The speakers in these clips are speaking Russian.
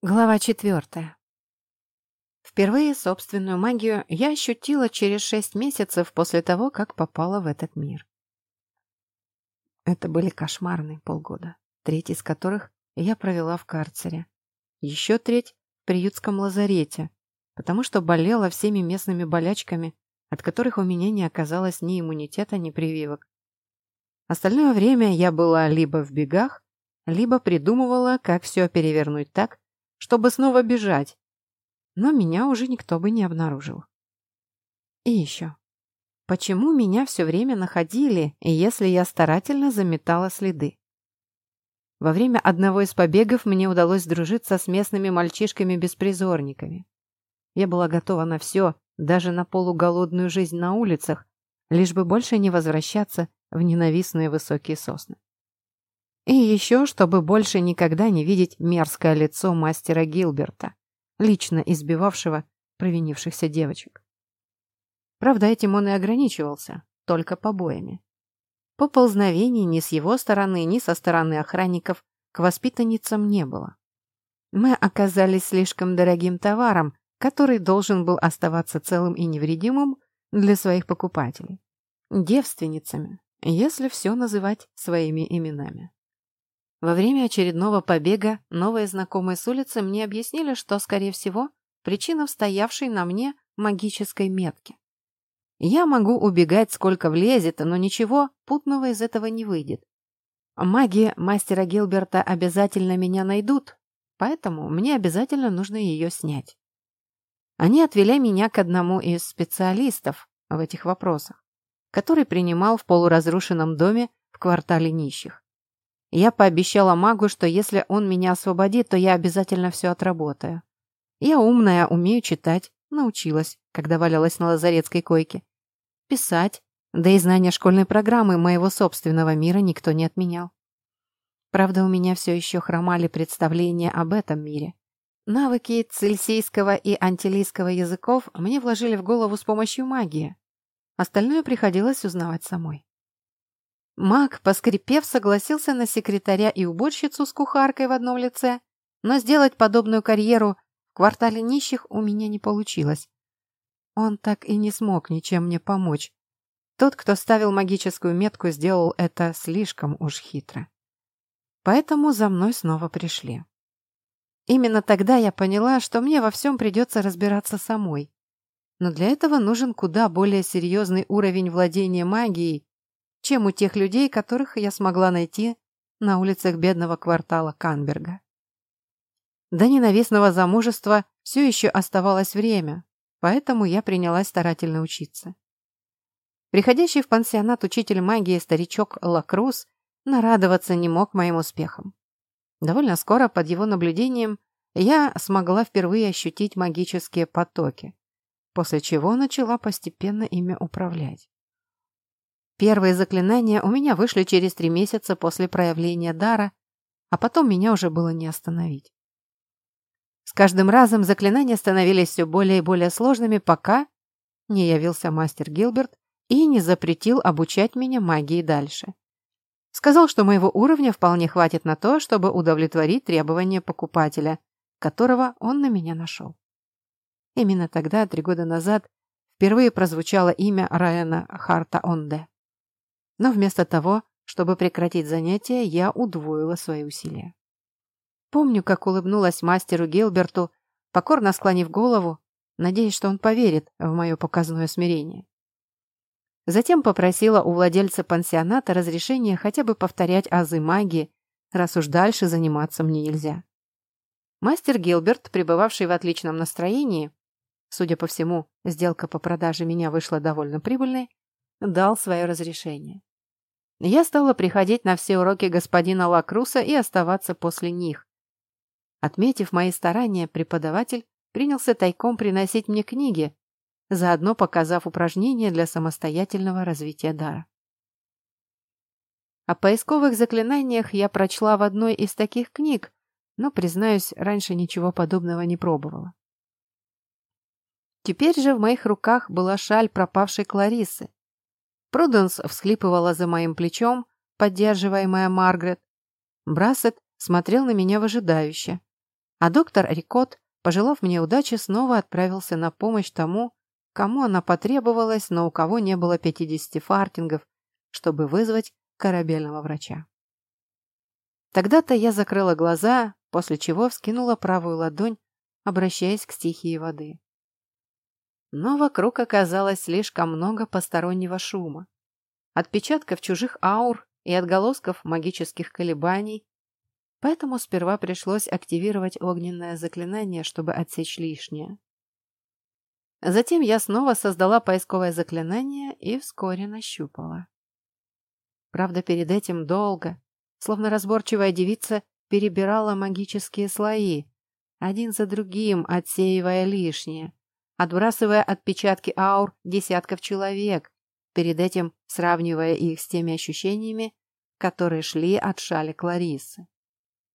Глава четвертая. Впервые собственную магию я ощутила через шесть месяцев после того, как попала в этот мир. Это были кошмарные полгода, треть из которых я провела в карцере. Еще треть в приютском лазарете, потому что болела всеми местными болячками, от которых у меня не оказалось ни иммунитета, ни прививок. Остальное время я была либо в бегах, либо придумывала, как все перевернуть так, чтобы снова бежать. Но меня уже никто бы не обнаружил. И еще. Почему меня все время находили, если я старательно заметала следы? Во время одного из побегов мне удалось дружиться с местными мальчишками-беспризорниками. Я была готова на все, даже на полуголодную жизнь на улицах, лишь бы больше не возвращаться в ненавистные высокие сосны. И еще, чтобы больше никогда не видеть мерзкое лицо мастера Гилберта, лично избивавшего провинившихся девочек. Правда, этим он и ограничивался, только побоями. Поползновений ни с его стороны, ни со стороны охранников к воспитанницам не было. Мы оказались слишком дорогим товаром, который должен был оставаться целым и невредимым для своих покупателей. Девственницами, если все называть своими именами. Во время очередного побега новые знакомые с улицы мне объяснили, что, скорее всего, причина в стоявшей на мне магической метке. Я могу убегать сколько влезет, но ничего путного из этого не выйдет. Маги мастера Гилберта обязательно меня найдут, поэтому мне обязательно нужно ее снять. Они отвели меня к одному из специалистов в этих вопросах, который принимал в полуразрушенном доме в квартале нищих. Я пообещала магу, что если он меня освободит, то я обязательно все отработаю. Я умная, умею читать, научилась, когда валялась на лазаретской койке. Писать, да и знания школьной программы моего собственного мира никто не отменял. Правда, у меня все еще хромали представления об этом мире. Навыки цельсийского и антилийского языков мне вложили в голову с помощью магии. Остальное приходилось узнавать самой. Маг, поскрипев, согласился на секретаря и уборщицу с кухаркой в одном лице, но сделать подобную карьеру в квартале нищих у меня не получилось. Он так и не смог ничем мне помочь. Тот, кто ставил магическую метку, сделал это слишком уж хитро. Поэтому за мной снова пришли. Именно тогда я поняла, что мне во всем придется разбираться самой. Но для этого нужен куда более серьезный уровень владения магией, чем у тех людей, которых я смогла найти на улицах бедного квартала Канберга. До ненавистного замужества все еще оставалось время, поэтому я принялась старательно учиться. Приходящий в пансионат учитель магии старичок Лакрус нарадоваться не мог моим успехам. Довольно скоро под его наблюдением я смогла впервые ощутить магические потоки, после чего начала постепенно ими управлять. Первые заклинания у меня вышли через три месяца после проявления дара, а потом меня уже было не остановить. С каждым разом заклинания становились все более и более сложными, пока не явился мастер Гилберт и не запретил обучать меня магии дальше. Сказал, что моего уровня вполне хватит на то, чтобы удовлетворить требования покупателя, которого он на меня нашел. Именно тогда, три года назад, впервые прозвучало имя Райана Харта Онде. Но вместо того, чтобы прекратить занятия, я удвоила свои усилия. Помню, как улыбнулась мастеру Гилберту, покорно склонив голову, надеясь, что он поверит в мое показное смирение. Затем попросила у владельца пансионата разрешения хотя бы повторять азы магии, раз уж дальше заниматься мне нельзя. Мастер Гилберт, пребывавший в отличном настроении, судя по всему, сделка по продаже меня вышла довольно прибыльной, дал свое разрешение. Я стала приходить на все уроки господина Лакруса и оставаться после них. Отметив мои старания, преподаватель принялся тайком приносить мне книги, заодно показав упражнения для самостоятельного развития дара. О поисковых заклинаниях я прочла в одной из таких книг, но, признаюсь, раньше ничего подобного не пробовала. Теперь же в моих руках была шаль пропавшей Кларисы, Пруденс всхлипывала за моим плечом, поддерживаемая Маргарет. Брассет смотрел на меня выжидающе. А доктор Рикот, пожелав мне удачи, снова отправился на помощь тому, кому она потребовалась, но у кого не было 50 фартингов, чтобы вызвать корабельного врача. Тогда-то я закрыла глаза, после чего вскинула правую ладонь, обращаясь к стихии воды. Но вокруг оказалось слишком много постороннего шума. Отпечатков чужих аур и отголосков магических колебаний, поэтому сперва пришлось активировать огненное заклинание, чтобы отсечь лишнее. Затем я снова создала поисковое заклинание и вскоре нащупала. Правда, перед этим долго, словно разборчивая девица, перебирала магические слои, один за другим отсеивая лишнее, отбрасывая отпечатки аур десятков человек, перед этим сравнивая их с теми ощущениями, которые шли от шали Кларисы.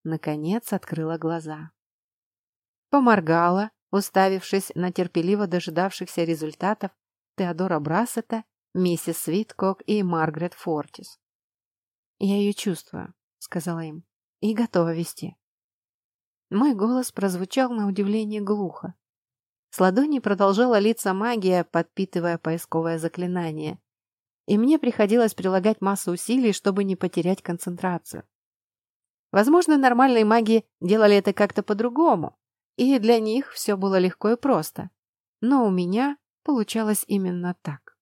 Наконец открыла глаза. Поморгала, уставившись на терпеливо дожидавшихся результатов Теодора Брассета, миссис Свиткок и Маргарет Фортис. «Я ее чувствую», — сказала им, — «и готова вести». Мой голос прозвучал на удивление глухо. С ладони продолжала литься магия, подпитывая поисковое заклинание. И мне приходилось прилагать массу усилий, чтобы не потерять концентрацию. Возможно, нормальные маги делали это как-то по-другому, и для них все было легко и просто. Но у меня получалось именно так.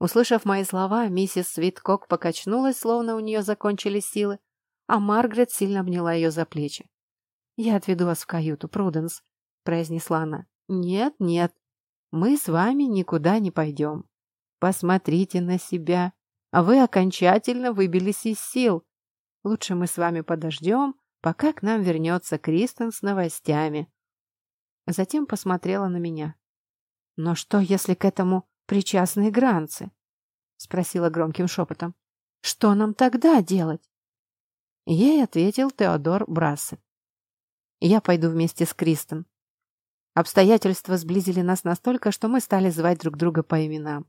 Услышав мои слова, миссис Свиткок покачнулась, словно у нее закончились силы, а Маргарет сильно обняла ее за плечи. «Я отведу вас в каюту, Пруденс», — произнесла она. «Нет, нет, мы с вами никуда не пойдем. Посмотрите на себя. А вы окончательно выбились из сил. Лучше мы с вами подождем, пока к нам вернется Кристен с новостями». Затем посмотрела на меня. «Но что, если к этому причастны гранцы?» — спросила громким шепотом. «Что нам тогда делать?» Ей ответил Теодор Брассет. «Я пойду вместе с Кристен. Обстоятельства сблизили нас настолько, что мы стали звать друг друга по именам.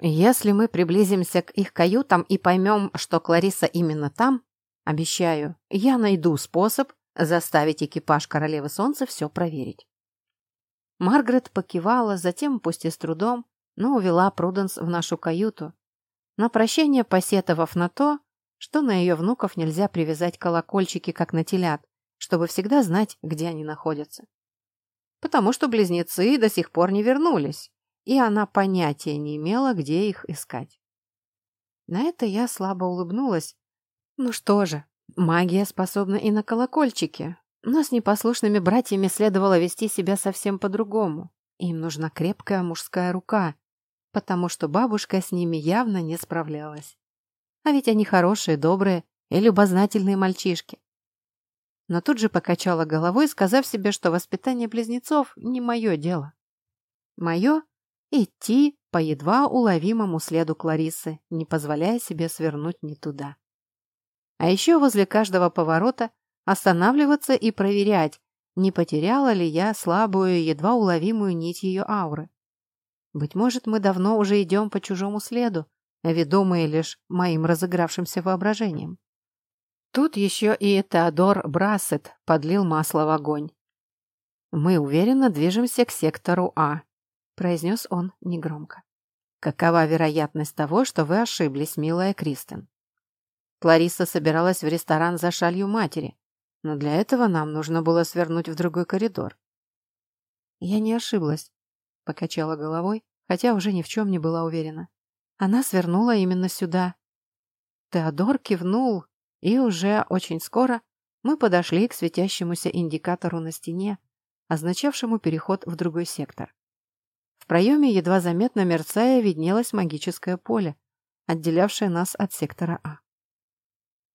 Если мы приблизимся к их каютам и поймем, что Клариса именно там, обещаю, я найду способ заставить экипаж Королевы Солнца все проверить. Маргарет покивала, затем, пусть и с трудом, но увела Пруденс в нашу каюту, на прощение посетовав на то, что на ее внуков нельзя привязать колокольчики, как на телят, чтобы всегда знать, где они находятся потому что близнецы до сих пор не вернулись, и она понятия не имела, где их искать. На это я слабо улыбнулась. Ну что же, магия способна и на колокольчики, но с непослушными братьями следовало вести себя совсем по-другому. Им нужна крепкая мужская рука, потому что бабушка с ними явно не справлялась. А ведь они хорошие, добрые и любознательные мальчишки но тут же покачала головой, сказав себе, что воспитание близнецов не мое дело. Мое — идти по едва уловимому следу Кларисы, не позволяя себе свернуть не туда. А еще возле каждого поворота останавливаться и проверять, не потеряла ли я слабую, едва уловимую нить ее ауры. Быть может, мы давно уже идем по чужому следу, ведомые лишь моим разыгравшимся воображением. Тут еще и Теодор Брассет подлил масло в огонь. «Мы уверенно движемся к сектору А», — произнес он негромко. «Какова вероятность того, что вы ошиблись, милая Кристен?» Клариса собиралась в ресторан за шалью матери, но для этого нам нужно было свернуть в другой коридор. «Я не ошиблась», — покачала головой, хотя уже ни в чем не была уверена. Она свернула именно сюда. Теодор кивнул, и уже очень скоро мы подошли к светящемуся индикатору на стене, означавшему переход в другой сектор. В проеме, едва заметно мерцая, виднелось магическое поле, отделявшее нас от сектора А.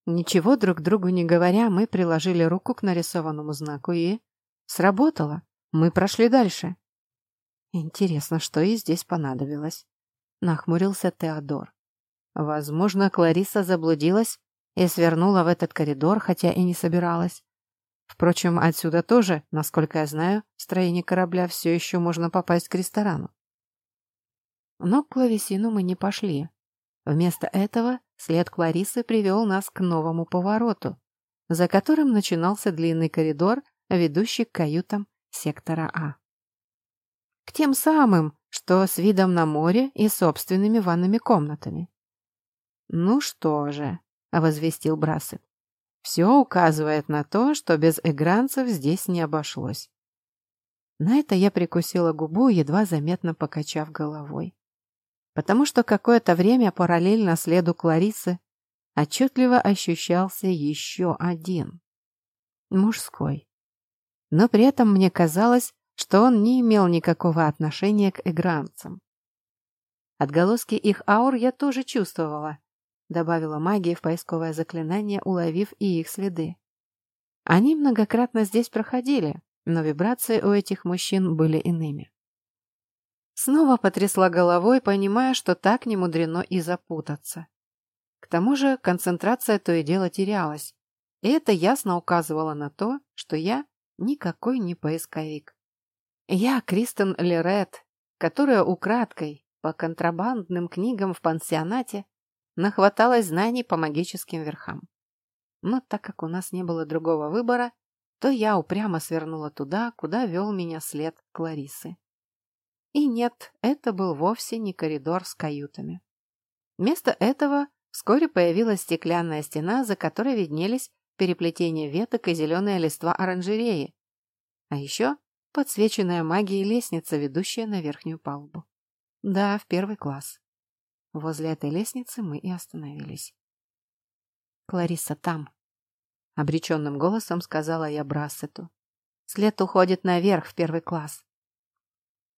Ничего друг другу не говоря, мы приложили руку к нарисованному знаку и... Сработало. Мы прошли дальше. Интересно, что и здесь понадобилось. Нахмурился Теодор. Возможно, Клариса заблудилась и свернула в этот коридор, хотя и не собиралась. Впрочем, отсюда тоже, насколько я знаю, в строении корабля все еще можно попасть к ресторану. Но к клавесину мы не пошли. Вместо этого след Кларисы привел нас к новому повороту, за которым начинался длинный коридор, ведущий к каютам сектора А. К тем самым, что с видом на море и собственными ванными комнатами. «Ну что же», — возвестил Брасет, — «все указывает на то, что без эгранцев здесь не обошлось». На это я прикусила губу, едва заметно покачав головой. Потому что какое-то время параллельно следу Кларисы отчетливо ощущался еще один. Мужской. Но при этом мне казалось, что он не имел никакого отношения к эгранцам. Отголоски их аур я тоже чувствовала, добавила магия в поисковое заклинание, уловив и их следы. Они многократно здесь проходили, но вибрации у этих мужчин были иными. Снова потрясла головой, понимая, что так не мудрено и запутаться. К тому же концентрация то и дело терялась, и это ясно указывало на то, что я никакой не поисковик. Я Кристен Лерет, которая украдкой по контрабандным книгам в пансионате нахваталась знаний по магическим верхам. Но так как у нас не было другого выбора, то я упрямо свернула туда, куда вел меня след Кларисы. И нет, это был вовсе не коридор с каютами. Вместо этого вскоре появилась стеклянная стена, за которой виднелись переплетение веток и зеленая листва оранжереи, а еще подсвеченная магией лестница, ведущая на верхнюю палубу. Да, в первый класс. Возле этой лестницы мы и остановились. «Клариса там», — обреченным голосом сказала я Брассету. «След уходит наверх в первый класс».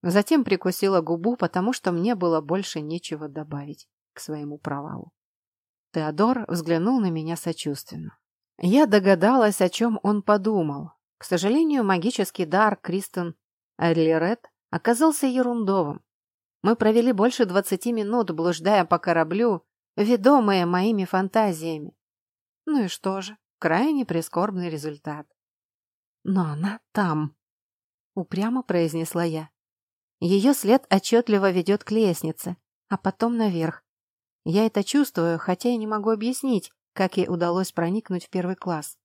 Затем прикусила губу, потому что мне было больше нечего добавить к своему провалу. Теодор взглянул на меня сочувственно. Я догадалась, о чем он подумал. К сожалению, магический дар Кристен Эрлирет оказался ерундовым. Мы провели больше двадцати минут, блуждая по кораблю, ведомые моими фантазиями. Ну и что же, крайне прискорбный результат. Но она там, упрямо произнесла я. Ее след отчетливо ведет к лестнице, а потом наверх. Я это чувствую, хотя и не могу объяснить, как ей удалось проникнуть в первый класс.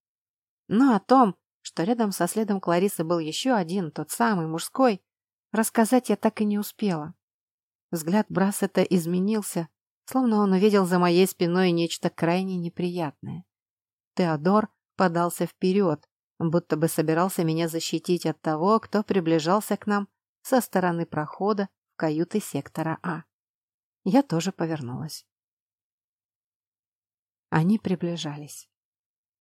Но о том, что рядом со следом Кларисы был еще один, тот самый, мужской, рассказать я так и не успела. Взгляд Брассета изменился, словно он увидел за моей спиной нечто крайне неприятное. Теодор подался вперед, будто бы собирался меня защитить от того, кто приближался к нам со стороны прохода в каюты сектора А. Я тоже повернулась. Они приближались.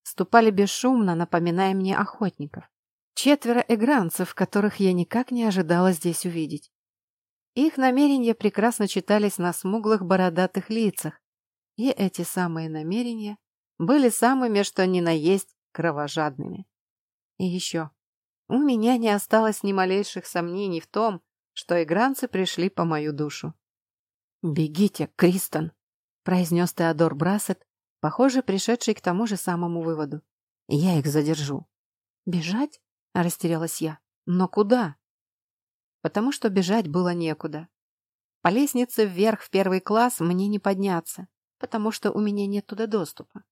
Ступали бесшумно, напоминая мне охотников. Четверо эгранцев, которых я никак не ожидала здесь увидеть. Их намерения прекрасно читались на смуглых бородатых лицах, и эти самые намерения были самыми, что ни на есть, кровожадными. И еще. У меня не осталось ни малейших сомнений в том, что игранцы пришли по мою душу. «Бегите, Кристон!» — произнес Теодор Брассет, похоже, пришедший к тому же самому выводу. «Я их задержу». «Бежать?» — растерялась я. «Но куда?» Потому что бежать было некуда. По лестнице вверх в первый класс мне не подняться, потому что у меня нет туда доступа.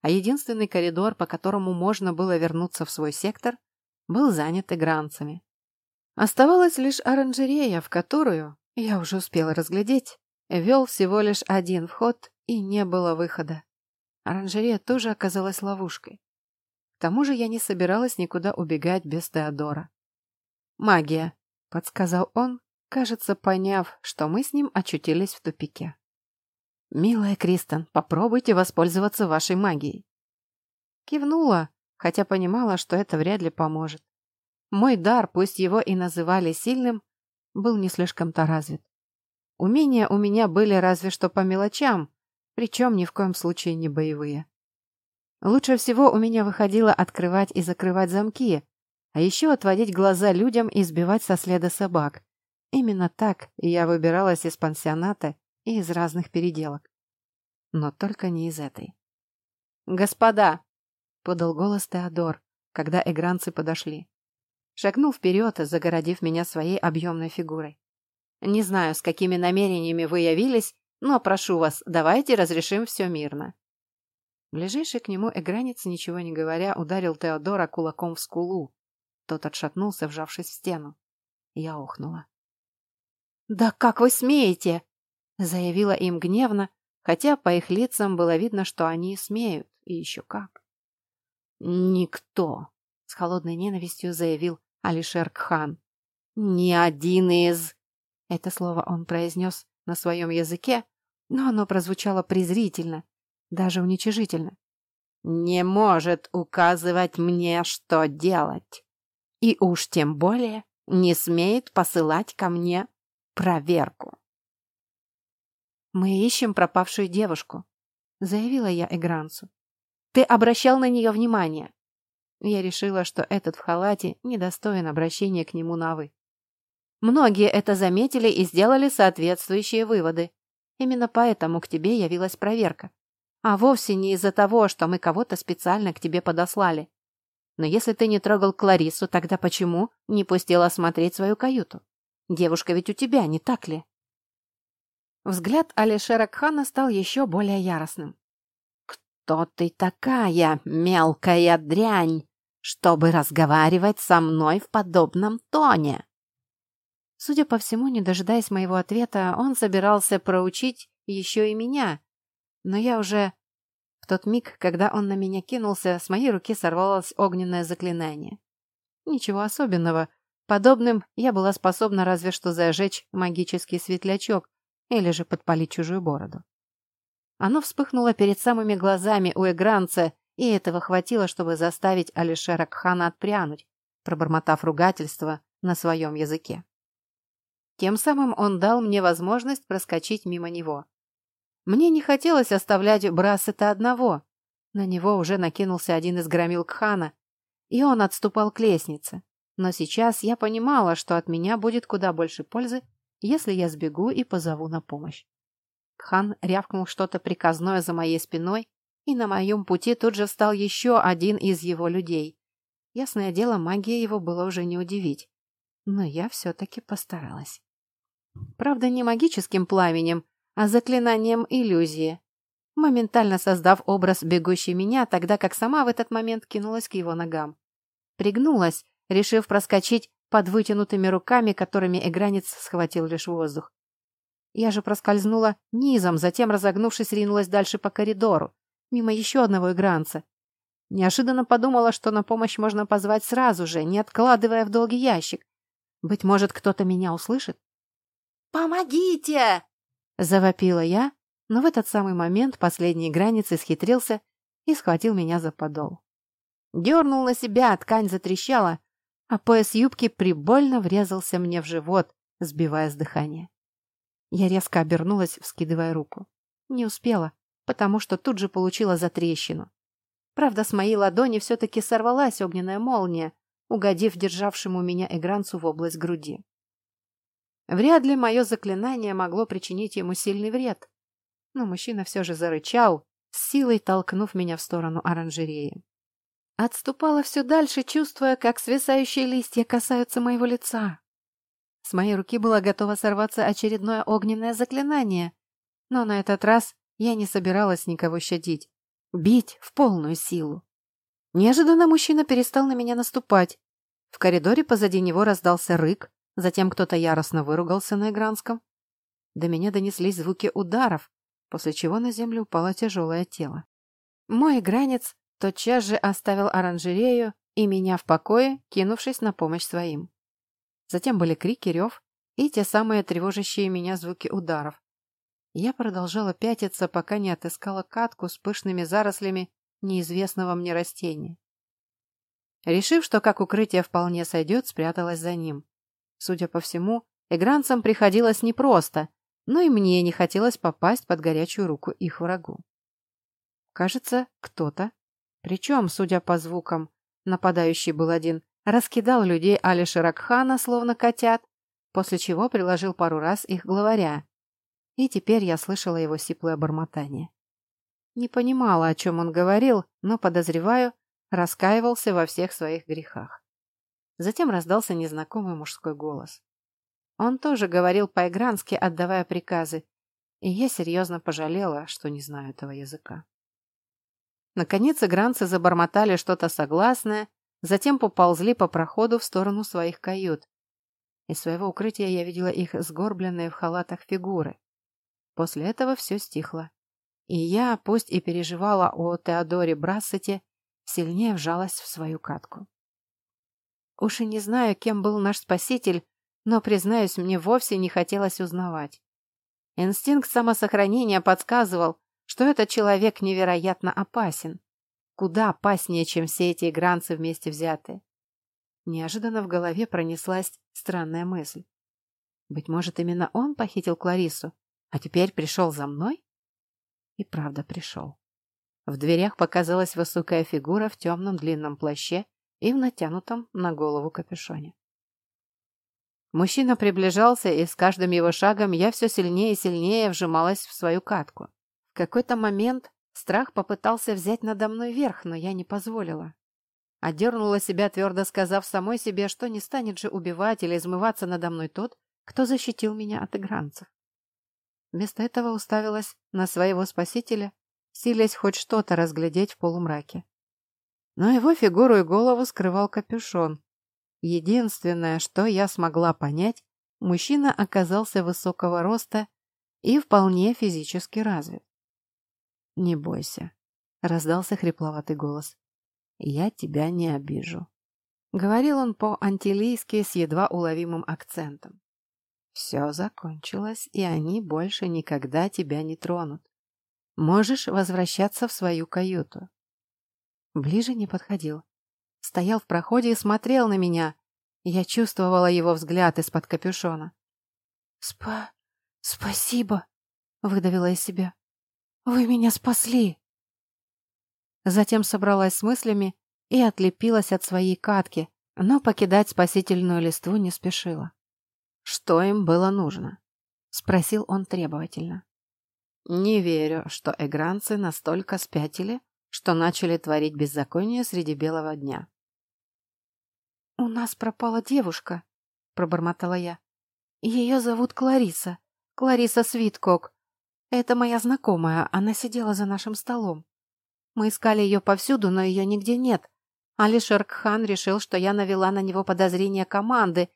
А единственный коридор, по которому можно было вернуться в свой сектор, был занят игранцами. Оставалась лишь оранжерея, в которую, я уже успела разглядеть, вел всего лишь один вход и не было выхода. Оранжерея тоже оказалась ловушкой. К тому же я не собиралась никуда убегать без Теодора. Магия подсказал он, кажется, поняв, что мы с ним очутились в тупике. «Милая Кристен, попробуйте воспользоваться вашей магией». Кивнула, хотя понимала, что это вряд ли поможет. Мой дар, пусть его и называли сильным, был не слишком-то развит. Умения у меня были разве что по мелочам, причем ни в коем случае не боевые. Лучше всего у меня выходило открывать и закрывать замки, а еще отводить глаза людям и сбивать со следа собак. Именно так я выбиралась из пансионата и из разных переделок. Но только не из этой. «Господа!» — подал голос Теодор, когда эгранцы подошли. Шагнул вперед, загородив меня своей объемной фигурой. «Не знаю, с какими намерениями вы явились, но прошу вас, давайте разрешим все мирно». Ближайший к нему эгранец, ничего не говоря, ударил Теодора кулаком в скулу, тот отшатнулся, вжавшись в стену. Я охнула. «Да как вы смеете?» — заявила им гневно, хотя по их лицам было видно, что они смеют, и еще как. «Никто», — с холодной ненавистью заявил Алишер Кхан. «Ни один из...» Это слово он произнес на своем языке, но оно прозвучало презрительно, даже уничижительно. «Не может указывать мне, что делать. И уж тем более не смеет посылать ко мне проверку». «Мы ищем пропавшую девушку», — заявила я Эгранцу. «Ты обращал на нее внимание?» Я решила, что этот в халате недостоин обращения к нему на «вы». Многие это заметили и сделали соответствующие выводы. Именно поэтому к тебе явилась проверка. А вовсе не из-за того, что мы кого-то специально к тебе подослали. Но если ты не трогал Кларису, тогда почему не пустил осмотреть свою каюту? Девушка ведь у тебя, не так ли? Взгляд Алишера Кхана стал еще более яростным. «Кто ты такая, мелкая дрянь, чтобы разговаривать со мной в подобном тоне?» Судя по всему, не дожидаясь моего ответа, он собирался проучить еще и меня. Но я уже... Тот миг, когда он на меня кинулся, с моей руки сорвалось огненное заклинание. Ничего особенного. Подобным я была способна разве что зажечь магический светлячок, или же подпалить чужую бороду. Оно вспыхнуло перед самыми глазами у Эгранца, и этого хватило, чтобы заставить Алишера Кхана отпрянуть, пробормотав ругательство на своем языке. Тем самым он дал мне возможность проскочить мимо него. Мне не хотелось оставлять Брасета одного. На него уже накинулся один из громил Кхана, и он отступал к лестнице. Но сейчас я понимала, что от меня будет куда больше пользы, если я сбегу и позову на помощь. Хан рявкнул что-то приказное за моей спиной, и на моем пути тут же встал еще один из его людей. Ясное дело, магия его было уже не удивить. Но я все-таки постаралась. Правда, не магическим пламенем, заклинанием иллюзии. Моментально создав образ бегущей меня, тогда как сама в этот момент кинулась к его ногам. Пригнулась, решив проскочить под вытянутыми руками, которыми игранец схватил лишь воздух. Я же проскользнула низом, затем, разогнувшись, ринулась дальше по коридору, мимо еще одного игранца. Неожиданно подумала, что на помощь можно позвать сразу же, не откладывая в долгий ящик. Быть может, кто-то меня услышит? «Помогите!» — завопила я, но в этот самый момент последний границ исхитрился и схватил меня за подол. Дернул на себя, ткань затрещала, а пояс юбки прибольно врезался мне в живот, сбивая с дыхания. Я резко обернулась, вскидывая руку. Не успела, потому что тут же получила затрещину. Правда, с моей ладони все-таки сорвалась огненная молния, угодив державшему меня Эгранцу в область груди. Вряд ли мое заклинание могло причинить ему сильный вред. Но мужчина все же зарычал, с силой толкнув меня в сторону оранжереи. Отступала все дальше, чувствуя, как свисающие листья касаются моего лица. С моей руки было готово сорваться очередное огненное заклинание, но на этот раз я не собиралась никого щадить, бить в полную силу. Неожиданно мужчина перестал на меня наступать. В коридоре позади него раздался рык, затем кто-то яростно выругался на игранском. До меня донеслись звуки ударов, после чего на землю упало тяжелое тело. Мой игранец тотчас же оставил оранжерею и меня в покое, кинувшись на помощь своим. Затем были крики, рев и те самые тревожащие меня звуки ударов. Я продолжала пятиться, пока не отыскала катку с пышными зарослями неизвестного мне растения. Решив, что как укрытие вполне сойдет, спряталась за ним. Судя по всему, игранцам приходилось непросто, но и мне не хотелось попасть под горячую руку их врагу. Кажется, кто-то причем, судя по звукам, нападающий был один, раскидал людей Али Ширакхана, словно котят, после чего приложил пару раз их главаря. И теперь я слышала его сиплое бормотание. Не понимала, о чем он говорил, но, подозреваю, раскаивался во всех своих грехах. Затем раздался незнакомый мужской голос. Он тоже говорил по-игрански, отдавая приказы, и я серьезно пожалела, что не знаю этого языка. Наконец игранцы забормотали что-то согласное, затем поползли по проходу в сторону своих кают. Из своего укрытия я видела их сгорбленные в халатах фигуры. После этого все стихло. И я, пусть и переживала о Теодоре Брассете, сильнее вжалась в свою катку. Уж и не знаю, кем был наш спаситель, но, признаюсь, мне вовсе не хотелось узнавать. Инстинкт самосохранения подсказывал, что этот человек невероятно опасен. Куда опаснее, чем все эти игранцы вместе взятые. Неожиданно в голове пронеслась странная мысль. Быть может, именно он похитил Кларису, а теперь пришел за мной? И правда пришел. В дверях показалась высокая фигура в темном длинном плаще и в натянутом на голову капюшоне. Мужчина приближался, и с каждым его шагом я все сильнее и сильнее вжималась в свою катку. В какой-то момент страх попытался взять надо мной верх, но я не позволила. Одернула себя, твердо сказав самой себе, что не станет же убивать или измываться надо мной тот, кто защитил меня от игранцев. Вместо этого уставилась на своего спасителя, силясь хоть что-то разглядеть в полумраке. Но его фигуру и голову скрывал капюшон, Единственное, что я смогла понять, мужчина оказался высокого роста и вполне физически развит. «Не бойся», — раздался хрипловатый голос. «Я тебя не обижу», — говорил он по-антилийски с едва уловимым акцентом. «Все закончилось, и они больше никогда тебя не тронут. Можешь возвращаться в свою каюту». Ближе не подходил стоял в проходе и смотрел на меня. Я чувствовала его взгляд из-под капюшона. «Спа... спасибо!» — выдавила из себя. «Вы меня спасли!» Затем собралась с мыслями и отлепилась от своей катки, но покидать спасительную листву не спешила. «Что им было нужно?» — спросил он требовательно. «Не верю, что эгранцы настолько спятили, что начали творить беззаконие среди белого дня. «У нас пропала девушка», — пробормотала я. «Ее зовут Клариса. Клариса Свиткок. Это моя знакомая, она сидела за нашим столом. Мы искали ее повсюду, но ее нигде нет. Алишер Кхан решил, что я навела на него подозрения команды,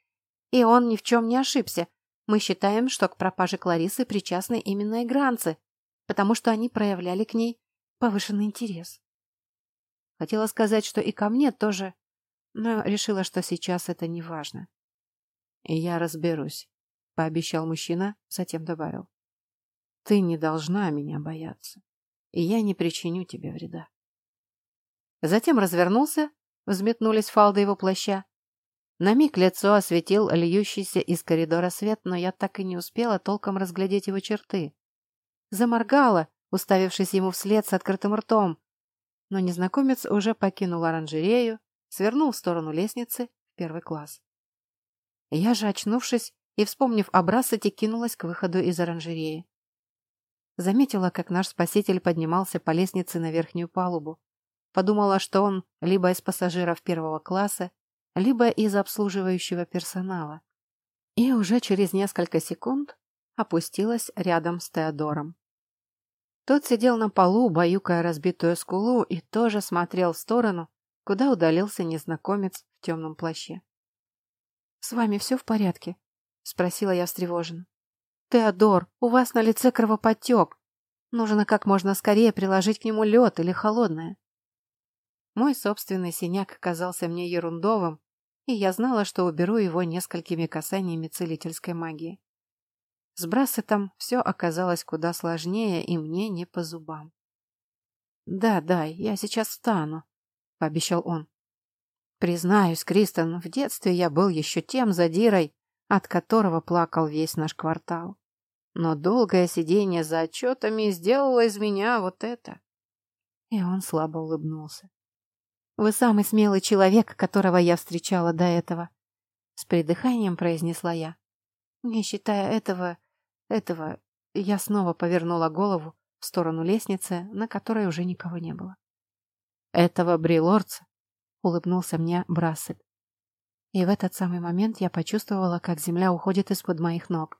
и он ни в чем не ошибся. Мы считаем, что к пропаже Кларисы причастны именно игранцы, потому что они проявляли к ней повышенный интерес. Хотела сказать, что и ко мне тоже, но решила, что сейчас это не важно. «Я разберусь», — пообещал мужчина, затем добавил. «Ты не должна меня бояться, и я не причиню тебе вреда». Затем развернулся, взметнулись фалды его плаща. На миг лицо осветил льющийся из коридора свет, но я так и не успела толком разглядеть его черты. Заморгала, уставившись ему вслед с открытым ртом. Но незнакомец уже покинул оранжерею, свернул в сторону лестницы в первый класс. Я же, очнувшись и вспомнив о Брассете, кинулась к выходу из оранжереи. Заметила, как наш спаситель поднимался по лестнице на верхнюю палубу. Подумала, что он либо из пассажиров первого класса, либо из обслуживающего персонала. И уже через несколько секунд опустилась рядом с Теодором. Тот сидел на полу, баюкая разбитую скулу, и тоже смотрел в сторону, куда удалился незнакомец в темном плаще. «С вами все в порядке?» — спросила я встревоженно. «Теодор, у вас на лице кровоподтек. Нужно как можно скорее приложить к нему лед или холодное». Мой собственный синяк казался мне ерундовым, и я знала, что уберу его несколькими касаниями целительской магии. С Брассетом все оказалось куда сложнее, и мне не по зубам. «Да, да, я сейчас встану», — пообещал он. «Признаюсь, Кристен, в детстве я был еще тем задирой, от которого плакал весь наш квартал. Но долгое сидение за отчетами сделало из меня вот это». И он слабо улыбнулся. «Вы самый смелый человек, которого я встречала до этого», — с придыханием произнесла я. «Не считая этого... этого...» Я снова повернула голову в сторону лестницы, на которой уже никого не было этого брилорца, улыбнулся мне Брассет. И в этот самый момент я почувствовала, как земля уходит из-под моих ног.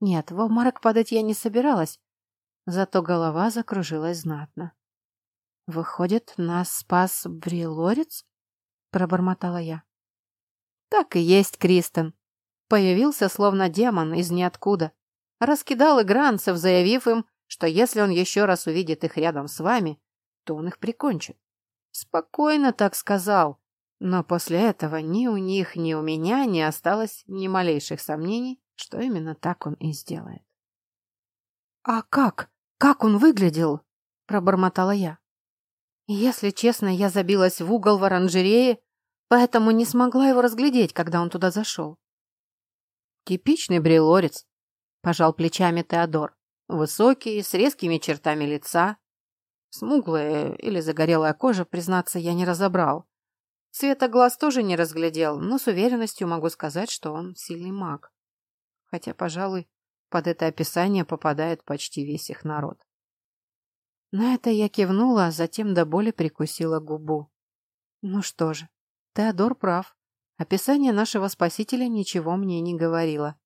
Нет, в обморок падать я не собиралась, зато голова закружилась знатно. Выходит, нас спас брилорец? пробормотала я. Так и есть, Кристен. Появился словно демон из ниоткуда. Раскидал игранцев, заявив им, что если он еще раз увидит их рядом с вами, то он их прикончит. Спокойно так сказал, но после этого ни у них, ни у меня не осталось ни малейших сомнений, что именно так он и сделает. «А как? Как он выглядел?» – пробормотала я. Если честно, я забилась в угол в оранжерее, поэтому не смогла его разглядеть, когда он туда зашел. «Типичный брелорец», – пожал плечами Теодор. «Высокий, с резкими чертами лица. Смуглая или загорелая кожа, признаться, я не разобрал. Цвета глаз тоже не разглядел, но с уверенностью могу сказать, что он сильный маг. Хотя, пожалуй, под это описание попадает почти весь их народ. На это я кивнула, а затем до боли прикусила губу. Ну что же, Теодор прав. Описание нашего спасителя ничего мне не говорило.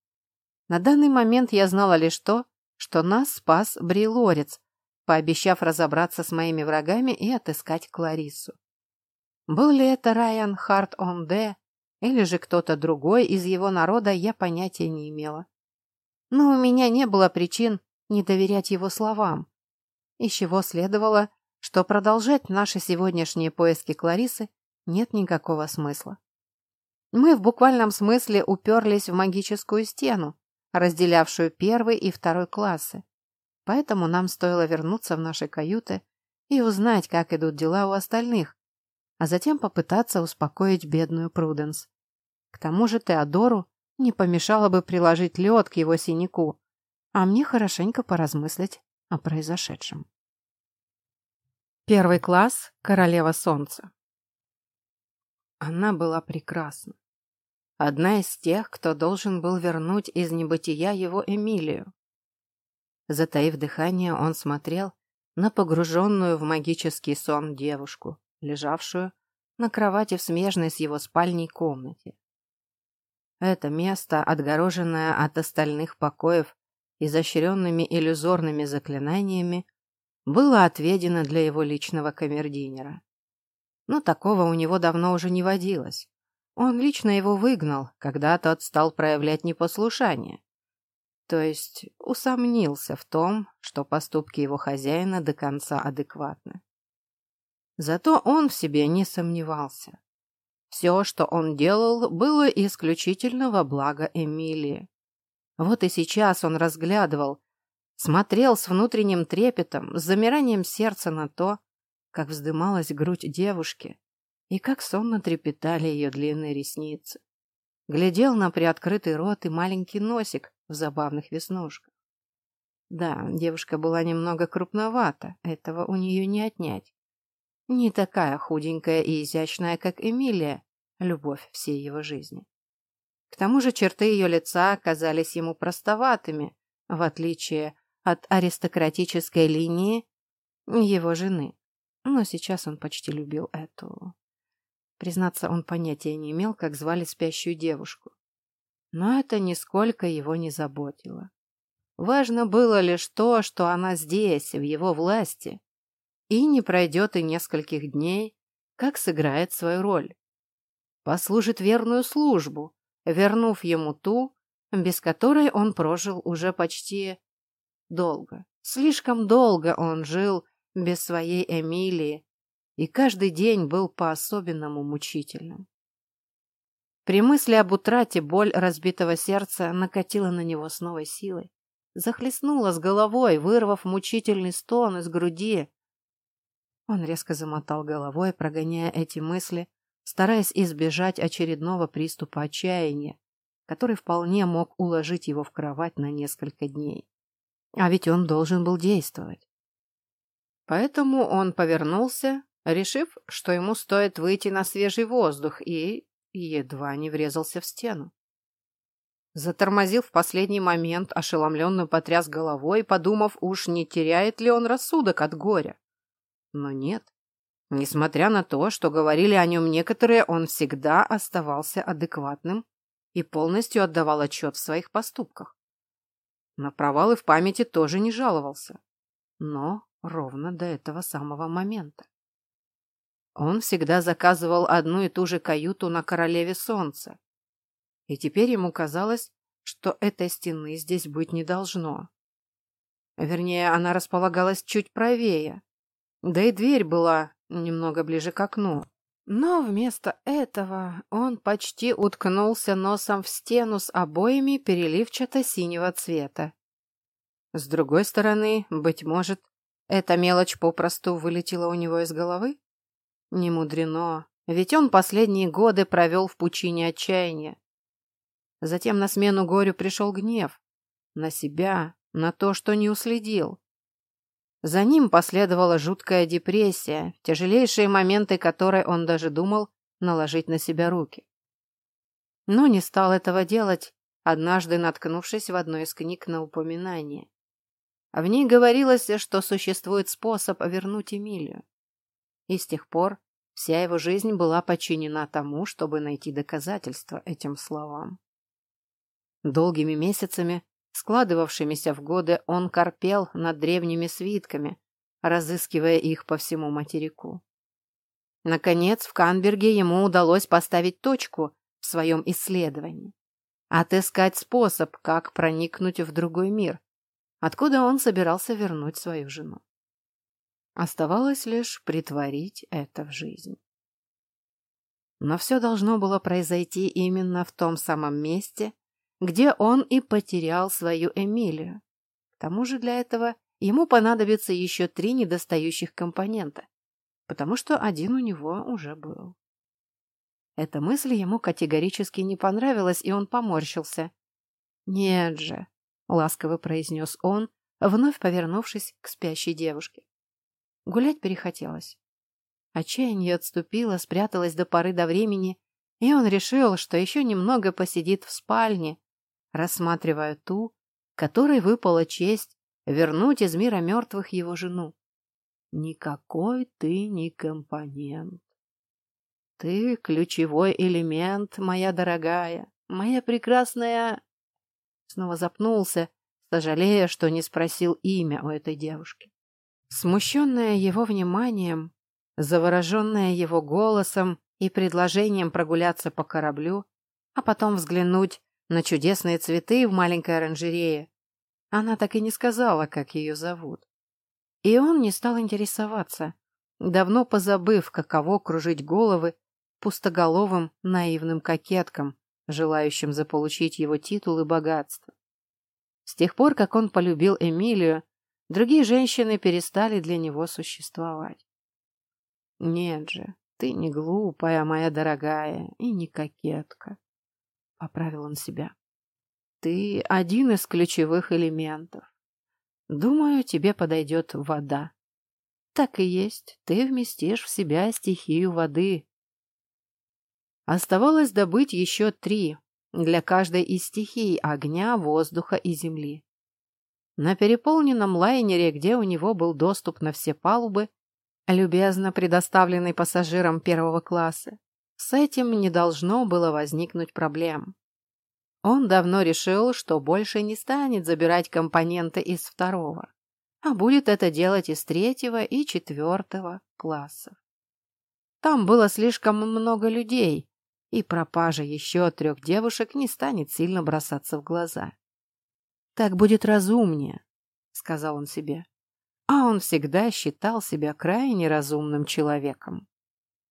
На данный момент я знала лишь то, что нас спас Брилорец, пообещав разобраться с моими врагами и отыскать Кларису. Был ли это Райан Харт Онде или же кто-то другой из его народа, я понятия не имела. Но у меня не было причин не доверять его словам, из чего следовало, что продолжать наши сегодняшние поиски Кларисы нет никакого смысла. Мы в буквальном смысле уперлись в магическую стену, разделявшую первый и второй классы, поэтому нам стоило вернуться в наши каюты и узнать, как идут дела у остальных, а затем попытаться успокоить бедную Пруденс. К тому же Теодору не помешало бы приложить лед к его синяку, а мне хорошенько поразмыслить о произошедшем. Первый класс «Королева солнца». Она была прекрасна. Одна из тех, кто должен был вернуть из небытия его Эмилию. Затаив дыхание, он смотрел на погруженную в магический сон девушку, лежавшую на кровати в смежной с его спальней комнате. Это место, отгороженное от остальных покоев изощренными иллюзорными заклинаниями, было отведено для его личного камердинера. Но такого у него давно уже не водилось. Он лично его выгнал, когда тот стал проявлять непослушание. То есть усомнился в том, что поступки его хозяина до конца адекватны. Зато он в себе не сомневался. Все, что он делал, было исключительно во благо Эмилии. Вот и сейчас он разглядывал, смотрел с внутренним трепетом, с замиранием сердца на то, как вздымалась грудь девушки и как сонно трепетали ее длинные ресницы. Глядел на приоткрытый рот и маленький носик в забавных веснушках. Да, девушка была немного крупновата, этого у нее не отнять. Не такая худенькая и изящная, как Эмилия, любовь всей его жизни. К тому же черты ее лица казались ему простоватыми, в отличие от аристократической линии его жены. Но сейчас он почти любил эту. Признаться, он понятия не имел, как звали спящую девушку. Но это нисколько его не заботило. Важно было лишь то, что она здесь, в его власти, и не пройдет и нескольких дней, как сыграет свою роль. Послужит верную службу, вернув ему ту, без которой он прожил уже почти долго. Слишком долго он жил без своей Эмилии, и каждый день был по-особенному мучительным. При мысли об утрате боль разбитого сердца накатила на него с новой силой. Захлестнула с головой, вырвав мучительный стон из груди. Он резко замотал головой, прогоняя эти мысли, стараясь избежать очередного приступа отчаяния, который вполне мог уложить его в кровать на несколько дней. А ведь он должен был действовать. Поэтому он повернулся, решив, что ему стоит выйти на свежий воздух, и едва не врезался в стену. Затормозил в последний момент, ошеломленно потряс головой, подумав, уж не теряет ли он рассудок от горя. Но нет. Несмотря на то, что говорили о нем некоторые, он всегда оставался адекватным и полностью отдавал отчет в своих поступках. На провалы в памяти тоже не жаловался. Но ровно до этого самого момента. Он всегда заказывал одну и ту же каюту на Королеве Солнца. И теперь ему казалось, что этой стены здесь быть не должно. Вернее, она располагалась чуть правее, да и дверь была немного ближе к окну. Но вместо этого он почти уткнулся носом в стену с обоями переливчато-синего цвета. С другой стороны, быть может, эта мелочь попросту вылетела у него из головы? Не мудрено, ведь он последние годы провел в пучине отчаяния. Затем на смену горю пришел гнев. На себя, на то, что не уследил. За ним последовала жуткая депрессия, тяжелейшие моменты которой он даже думал наложить на себя руки. Но не стал этого делать, однажды наткнувшись в одной из книг на упоминание. В ней говорилось, что существует способ вернуть Эмилию. И с тех пор вся его жизнь была подчинена тому, чтобы найти доказательства этим словам. Долгими месяцами складывавшимися в годы, он корпел над древними свитками, разыскивая их по всему материку. Наконец, в Канберге ему удалось поставить точку в своем исследовании, отыскать способ, как проникнуть в другой мир, откуда он собирался вернуть свою жену. Оставалось лишь притворить это в жизнь. Но все должно было произойти именно в том самом месте, где он и потерял свою Эмилию. К тому же для этого ему понадобится еще три недостающих компонента, потому что один у него уже был. Эта мысль ему категорически не понравилась, и он поморщился. «Нет же», — ласково произнес он, вновь повернувшись к спящей девушке. Гулять перехотелось. Отчаяние отступило, спряталось до поры до времени, и он решил, что еще немного посидит в спальне, рассматривая ту, которой выпала честь вернуть из мира мертвых его жену. Никакой ты не компонент. Ты ключевой элемент, моя дорогая, моя прекрасная... Снова запнулся, сожалея, что не спросил имя у этой девушки. Смущенная его вниманием, завороженная его голосом и предложением прогуляться по кораблю, а потом взглянуть на чудесные цветы в маленькой оранжерее. Она так и не сказала, как ее зовут. И он не стал интересоваться, давно позабыв, каково кружить головы пустоголовым наивным кокеткам, желающим заполучить его титул и богатство. С тех пор, как он полюбил Эмилию, другие женщины перестали для него существовать. Нет же, ты не глупая, моя дорогая, и не кокетка. — поправил он себя. «Ты один из ключевых элементов. Думаю, тебе подойдет вода. Так и есть, ты вместишь в себя стихию воды. Оставалось добыть еще три для каждой из стихий огня, воздуха и земли. На переполненном лайнере, где у него был доступ на все палубы, любезно предоставленный пассажирам первого класса, с этим не должно было возникнуть проблем. Он давно решил, что больше не станет забирать компоненты из второго, а будет это делать из третьего и четвертого классов. Там было слишком много людей, и пропажа еще трех девушек не станет сильно бросаться в глаза. «Так будет разумнее», — сказал он себе. А он всегда считал себя крайне разумным человеком.